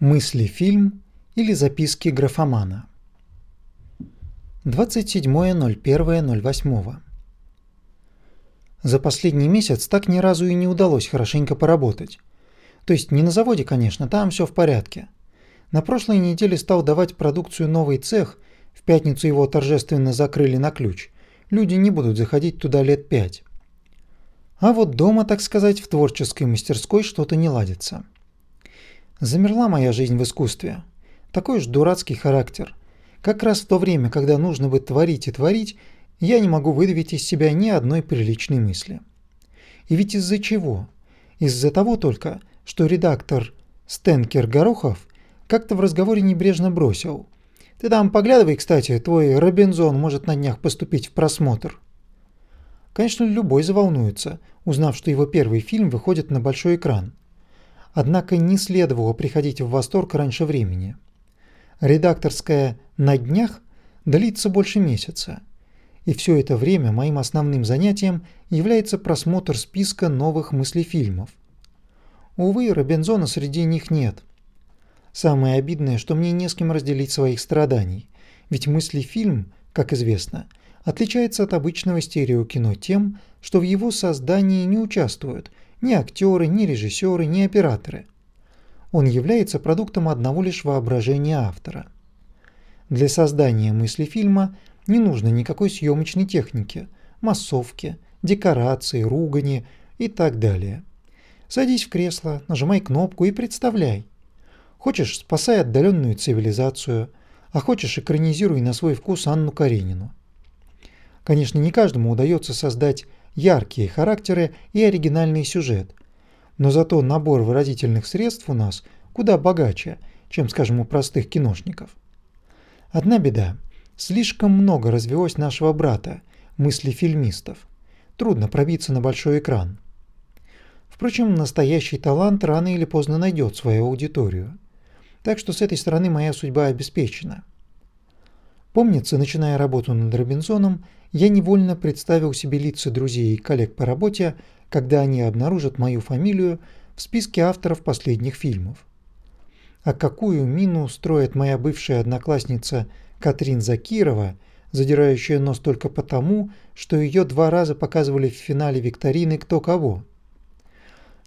Мысли фильм или записки графомана. 27.01.08. За последний месяц так ни разу и не удалось хорошенько поработать. То есть не на заводе, конечно, там все в порядке. На прошлой неделе стал давать продукцию новый цех, в пятницу его торжественно закрыли на ключ. Люди не будут заходить туда лет пять. А вот дома, так сказать, в творческой мастерской что-то не ладится. Замерла моя жизнь в искусстве. Такой уж дурацкий характер. Как раз в то время, когда нужно бы творить и творить, я не могу выдавить из себя ни одной приличной мысли. И ведь из-за чего? Из-за того только, что редактор Стенкер Горохов как-то в разговоре небрежно бросил. «Ты там поглядывай, кстати, твой Робинзон может на днях поступить в просмотр». Конечно, любой заволнуется, узнав, что его первый фильм выходит на большой экран. Однако не следовало приходить в восторг раньше времени. Редакторская «на днях» длится больше месяца. И все это время моим основным занятием является просмотр списка новых мыслефильмов. Увы, Робинзона среди них нет. Самое обидное, что мне не с кем разделить своих страданий, ведь мыслефильм, как известно, отличается от обычного стереокино тем, что в его создании не участвуют ни актеры, ни режиссеры, ни операторы. Он является продуктом одного лишь воображения автора. Для создания мысли фильма не нужно никакой съемочной техники, массовки, декорации, ругани и так далее. Садись в кресло, нажимай кнопку и представляй. Хочешь, спасай отдаленную цивилизацию, а хочешь, экранизируй на свой вкус Анну Каренину. Конечно, не каждому удается создать яркие характеры и оригинальный сюжет. Но зато набор выразительных средств у нас куда богаче, чем, скажем, у простых киношников. Одна беда. Слишком много развелось нашего брата, мысли фильмистов. Трудно пробиться на большой экран. Впрочем, настоящий талант рано или поздно найдет свою аудиторию. Так что с этой стороны моя судьба обеспечена. Помнится, начиная работу над Робинзоном, я невольно представил себе лица друзей и коллег по работе, когда они обнаружат мою фамилию в списке авторов последних фильмов. А какую мину строит моя бывшая одноклассница Катрин Закирова, задирающая нос только потому, что ее два раза показывали в финале викторины «Кто кого».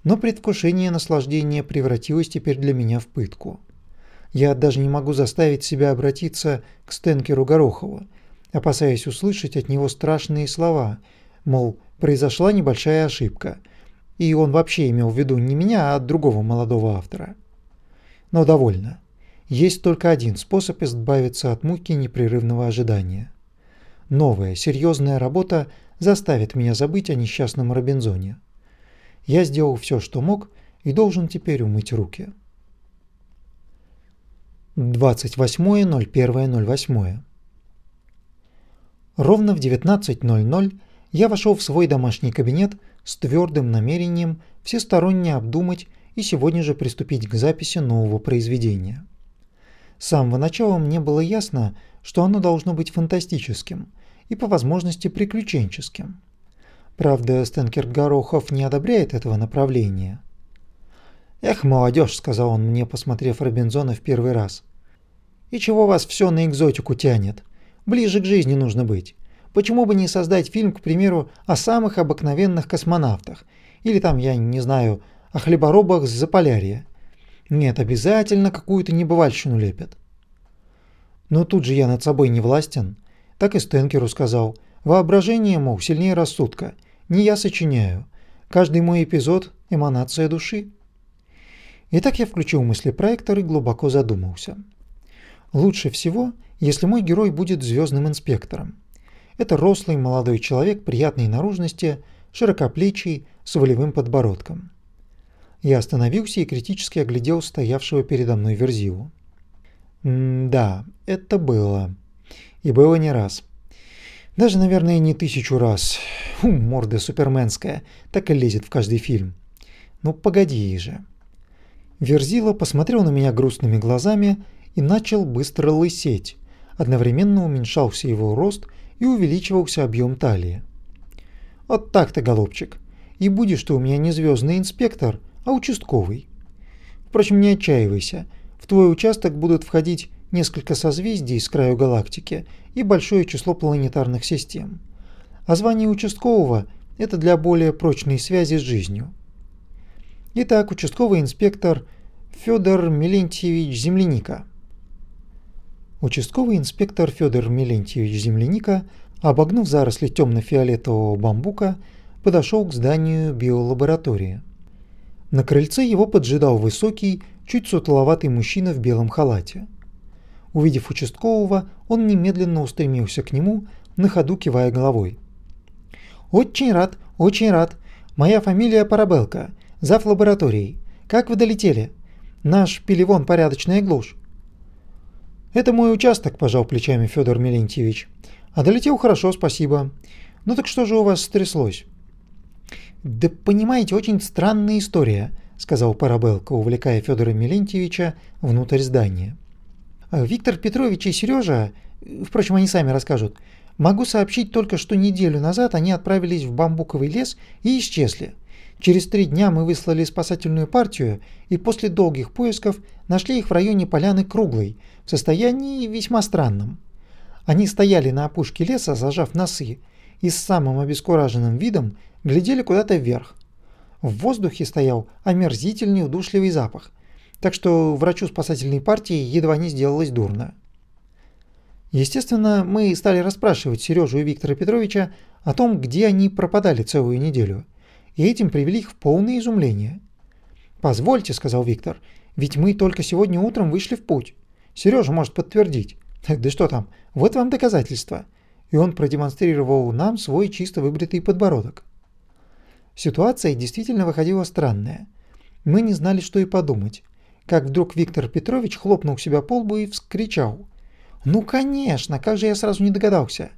Но предвкушение наслаждения превратилось теперь для меня в пытку. Я даже не могу заставить себя обратиться к Стенкеру Горохову, опасаясь услышать от него страшные слова, мол, произошла небольшая ошибка, и он вообще имел в виду не меня, а другого молодого автора. Но довольно. Есть только один способ избавиться от муки непрерывного ожидания. Новая, серьезная работа заставит меня забыть о несчастном Робинзоне. Я сделал все, что мог, и должен теперь умыть руки. 28.01.08. Ровно в 19.00 я вошел в свой домашний кабинет с твердым намерением всесторонне обдумать и сегодня же приступить к записи нового произведения. С самого начала мне было ясно, что оно должно быть фантастическим и по возможности приключенческим. Правда, Стенкер Горохов не одобряет этого направления – «Эх, молодежь», — сказал он мне, посмотрев Робинзона в первый раз. «И чего вас все на экзотику тянет? Ближе к жизни нужно быть. Почему бы не создать фильм, к примеру, о самых обыкновенных космонавтах? Или там, я не знаю, о хлеборобах с Заполярья? Нет, обязательно какую-то небывальщину лепят». Но тут же я над собой не властен. Так и Стенкеру сказал. Воображение, мол, сильнее рассудка. Не я сочиняю. Каждый мой эпизод – эманация души. Итак, я включил мыслепроектор и глубоко задумался. Лучше всего, если мой герой будет звездным инспектором. Это рослый молодой человек приятной наружности, широкоплечий, с волевым подбородком. Я остановился и критически оглядел стоявшего передо мной Верзилу. да, это было. И было не раз. Даже, наверное, не тысячу раз. Фу, морда суперменская, так и лезет в каждый фильм. Ну погоди же. Верзила посмотрел на меня грустными глазами и начал быстро лысеть. Одновременно уменьшался его рост и увеличивался объем талии. «Вот так-то, голубчик. И будешь ты у меня не звездный инспектор, а участковый. Впрочем, не отчаивайся. В твой участок будут входить несколько созвездий с краю галактики и большое число планетарных систем. А звание участкового – это для более прочной связи с жизнью. Итак, участковый инспектор Федор Мелентьевич Земляника. Участковый инспектор Федор Мелентьевич Земляника, обогнув заросли темно-фиолетового бамбука, подошел к зданию биолаборатории. На крыльце его поджидал высокий, чуть сутуловатый мужчина в белом халате. Увидев участкового, он немедленно устремился к нему, на ходу кивая головой. «Очень рад, очень рад. Моя фамилия Парабелка, зав. лабораторией. Как вы долетели? Наш пелевон порядочная глушь». «Это мой участок», – пожал плечами Федор Мелентьевич. «А долетел хорошо, спасибо. Ну так что же у вас стряслось?» «Да понимаете, очень странная история», – сказал Парабелка, увлекая Федора Мелентьевича внутрь здания. «Виктор Петрович и Сережа, впрочем, они сами расскажут, могу сообщить только, что неделю назад они отправились в бамбуковый лес и исчезли. Через три дня мы выслали спасательную партию и после долгих поисков нашли их в районе поляны Круглой, в состоянии весьма странном. Они стояли на опушке леса, зажав носы, и с самым обескураженным видом глядели куда-то вверх. В воздухе стоял омерзительный удушливый запах, так что врачу спасательной партии едва не сделалось дурно. Естественно, мы стали расспрашивать Сережу и Виктора Петровича о том, где они пропадали целую неделю, и этим привели их в полное изумление. «Позвольте», — сказал Виктор, — «ведь мы только сегодня утром вышли в путь. Сережа может подтвердить. Да что там, вот вам доказательства». И он продемонстрировал нам свой чисто выбритый подбородок. Ситуация действительно выходила странная. Мы не знали, что и подумать. Как вдруг Виктор Петрович хлопнул себя по лбу и вскричал. «Ну, конечно, как же я сразу не догадался.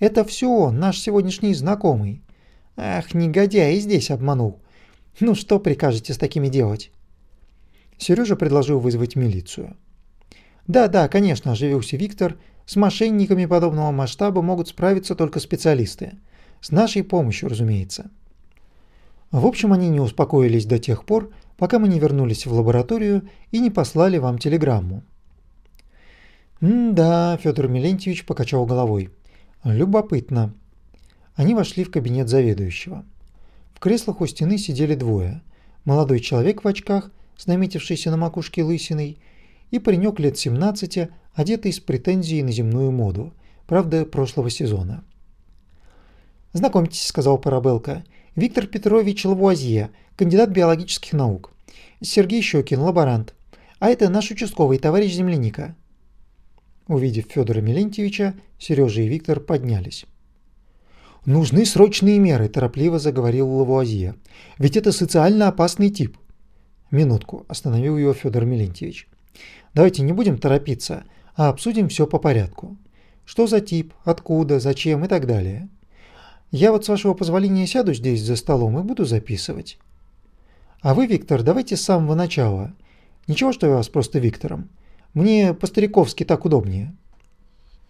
Это все наш сегодняшний знакомый. Ах, негодяй, и здесь обманул. Ну, что прикажете с такими делать?» Сережа предложил вызвать милицию. «Да-да, конечно», – оживился Виктор. «С мошенниками подобного масштаба могут справиться только специалисты. С нашей помощью, разумеется». В общем, они не успокоились до тех пор, пока мы не вернулись в лабораторию и не послали вам телеграмму. «М-да», – Федор Милентьевич покачал головой. «Любопытно». Они вошли в кабинет заведующего. В креслах у стены сидели двое. Молодой человек в очках, с наметившейся на макушке лысиной, и паренек лет 17, одетый с претензией на земную моду, правда, прошлого сезона. «Знакомьтесь», – сказал Парабелка, – «Виктор Петрович Лавуазье, кандидат биологических наук. Сергей Щекин, лаборант. А это наш участковый, товарищ земляника». Увидев Федора Милентьевича, Сережа и Виктор поднялись. «Нужны срочные меры», – торопливо заговорил Лавуазье. «Ведь это социально опасный тип». «Минутку», – остановил его Федор Милентьевич. «Давайте не будем торопиться, а обсудим все по порядку. Что за тип, откуда, зачем и так далее. Я вот с вашего позволения сяду здесь за столом и буду записывать. А вы, Виктор, давайте с самого начала. Ничего, что я вас просто Виктором. Мне по-стариковски так удобнее».